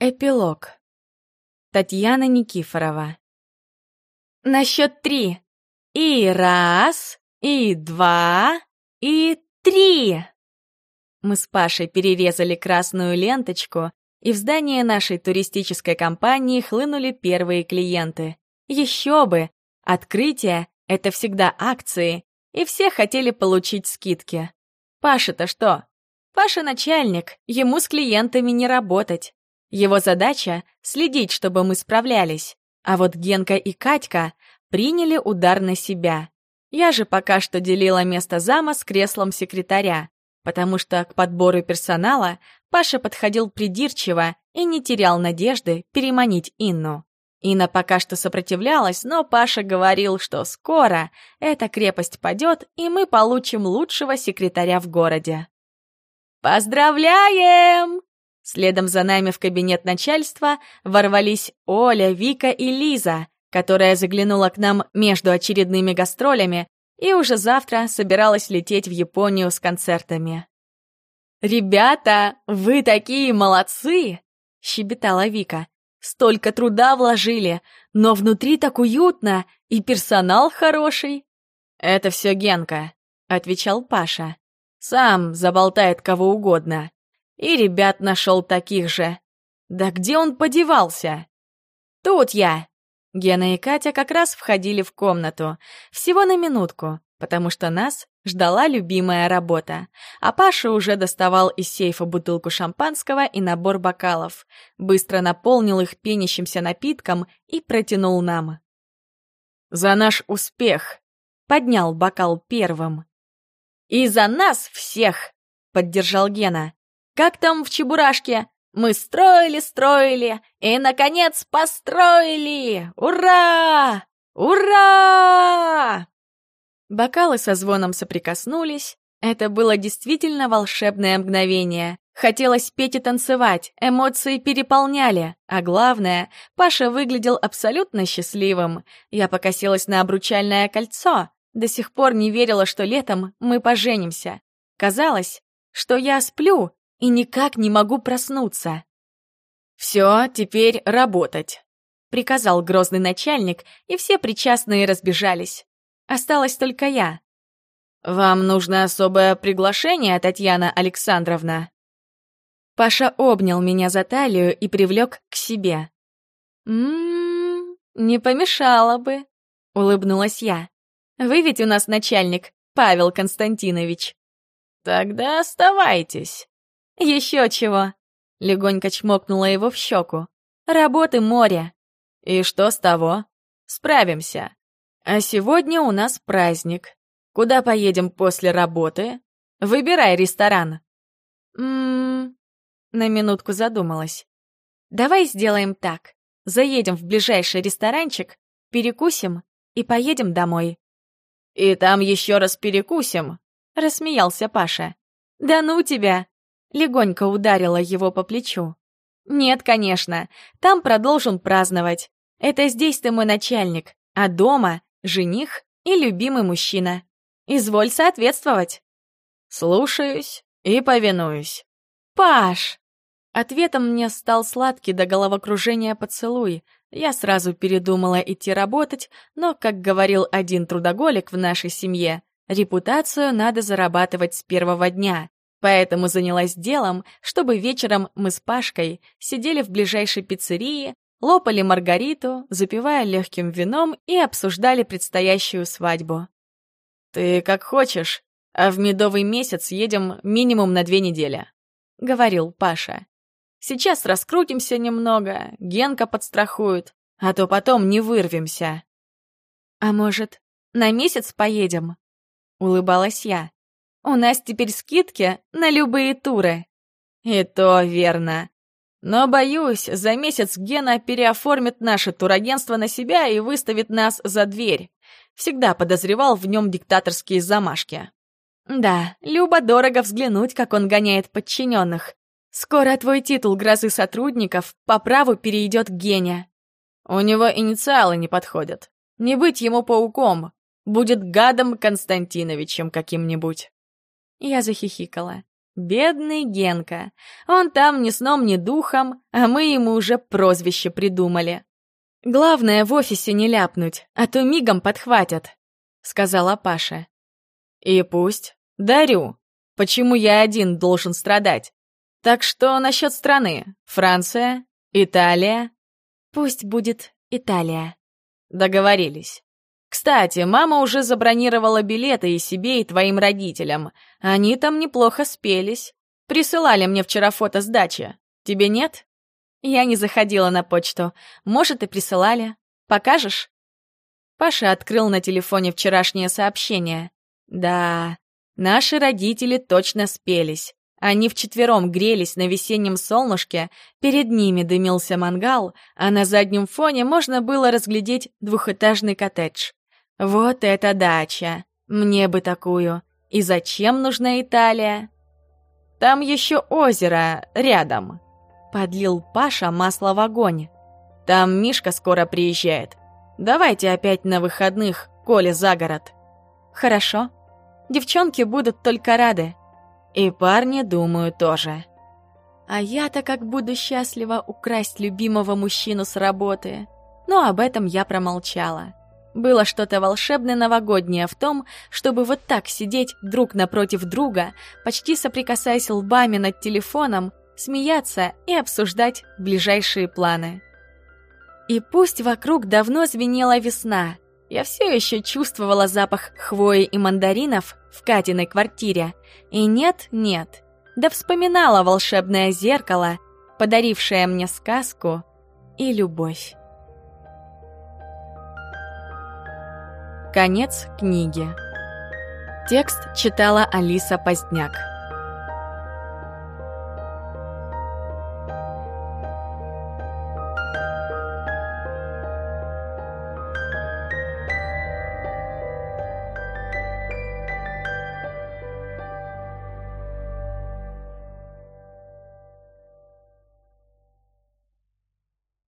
Эпилог. Татьяна Никифорова. На счет три. И раз, и два, и три. Мы с Пашей перерезали красную ленточку, и в здание нашей туристической компании хлынули первые клиенты. Еще бы! Открытие — это всегда акции, и все хотели получить скидки. Паша-то что? Паша начальник, ему с клиентами не работать. Его задача — следить, чтобы мы справлялись. А вот Генка и Катька приняли удар на себя. Я же пока что делила место зама с креслом секретаря, потому что к подбору персонала Паша подходил придирчиво и не терял надежды переманить Инну. Инна пока что сопротивлялась, но Паша говорил, что скоро эта крепость падет, и мы получим лучшего секретаря в городе. «Поздравляем!» Следом за нами в кабинет начальства ворвались Оля, Вика и Лиза, которая заглянула к нам между очередными гастролями и уже завтра собиралась лететь в Японию с концертами. «Ребята, вы такие молодцы!» — щебетала Вика. «Столько труда вложили, но внутри так уютно, и персонал хороший». «Это все Генка», — отвечал Паша. «Сам заболтает кого угодно. И ребят нашел таких же. Да где он подевался? Тут я. Гена и Катя как раз входили в комнату. Всего на минутку, потому что нас ждала любимая работа. А Паша уже доставал из сейфа бутылку шампанского и набор бокалов. Быстро наполнил их пенящимся напитком и протянул нам. «За наш успех!» — поднял бокал первым. «И за нас всех!» — поддержал Гена. Как там в Чебурашке? Мы строили, строили и, наконец, построили! Ура! Ура! Бокалы со звоном соприкоснулись. Это было действительно волшебное мгновение. Хотелось петь и танцевать, эмоции переполняли, а главное, Паша выглядел абсолютно счастливым. Я покосилась на обручальное кольцо. До сих пор не верила, что летом мы поженимся. Казалось, что я сплю, и никак не могу проснуться. «Все, теперь работать», — приказал грозный начальник, и все причастные разбежались. Осталась только я. «Вам нужно особое приглашение, Татьяна Александровна?» Паша обнял меня за талию и привлек к себе. «М-м, не помешало бы», — улыбнулась я. «Вы ведь у нас начальник, Павел Константинович». «Тогда оставайтесь», «Еще чего!» — легонько чмокнула его в щеку. «Работы море!» «И что с того?» «Справимся. А сегодня у нас праздник. Куда поедем после работы? Выбирай ресторан». «Ммм...» — на минутку задумалась. «Давай сделаем так. Заедем в ближайший ресторанчик, перекусим и поедем домой». «И там еще раз перекусим», — рассмеялся Паша. «Да ну тебя!» Легонько ударила его по плечу. «Нет, конечно, там продолжим праздновать. Это здесь ты мой начальник, а дома — жених и любимый мужчина. Изволь соответствовать». «Слушаюсь и повинуюсь». «Паш!» Ответом мне стал сладкий до головокружения поцелуй. Я сразу передумала идти работать, но, как говорил один трудоголик в нашей семье, репутацию надо зарабатывать с первого дня. Поэтому занялась делом, чтобы вечером мы с Пашкой сидели в ближайшей пиццерии, лопали маргариту, запивая легким вином и обсуждали предстоящую свадьбу. «Ты как хочешь, а в медовый месяц едем минимум на две недели», — говорил Паша. «Сейчас раскрутимся немного, Генка подстрахует, а то потом не вырвемся». «А может, на месяц поедем?» — улыбалась я. У нас теперь скидки на любые туры. И то верно. Но, боюсь, за месяц Гена переоформит наше турагентство на себя и выставит нас за дверь. Всегда подозревал в нем диктаторские замашки. Да, любо-дорого взглянуть, как он гоняет подчиненных. Скоро твой титул грозы сотрудников по праву перейдет к Гене. У него инициалы не подходят. Не быть ему пауком. Будет гадом Константиновичем каким-нибудь. Я захихикала. Бедный Генка. Он там ни сном, ни духом, а мы ему уже прозвище придумали. Главное в офисе не ляпнуть, а то мигом подхватят, сказала Паша. И пусть. Дарю. Почему я один должен страдать? Так что насчет страны? Франция? Италия? Пусть будет Италия. Договорились. Кстати, мама уже забронировала билеты и себе, и твоим родителям. Они там неплохо спелись. Присылали мне вчера фото с дачи. Тебе нет? Я не заходила на почту. Может, и присылали. Покажешь? Паша открыл на телефоне вчерашнее сообщение. Да, наши родители точно спелись. Они вчетвером грелись на весеннем солнышке, перед ними дымился мангал, а на заднем фоне можно было разглядеть двухэтажный коттедж. Вот это дача! Мне бы такую. И зачем нужна Италия? Там еще озеро рядом. Подлил Паша масло в огонь. Там Мишка скоро приезжает. Давайте опять на выходных, Коля за город. Хорошо. Девчонки будут только рады. И парни, думаю, тоже. А я-то как буду счастлива украсть любимого мужчину с работы. Но об этом я промолчала. Было что-то волшебное новогоднее в том, чтобы вот так сидеть друг напротив друга, почти соприкасаясь лбами над телефоном, смеяться и обсуждать ближайшие планы. И пусть вокруг давно звенела весна, я все еще чувствовала запах хвои и мандаринов в Катиной квартире. И нет-нет, да вспоминала волшебное зеркало, подарившее мне сказку и любовь. Конец книги. Текст читала Алиса Поздняк.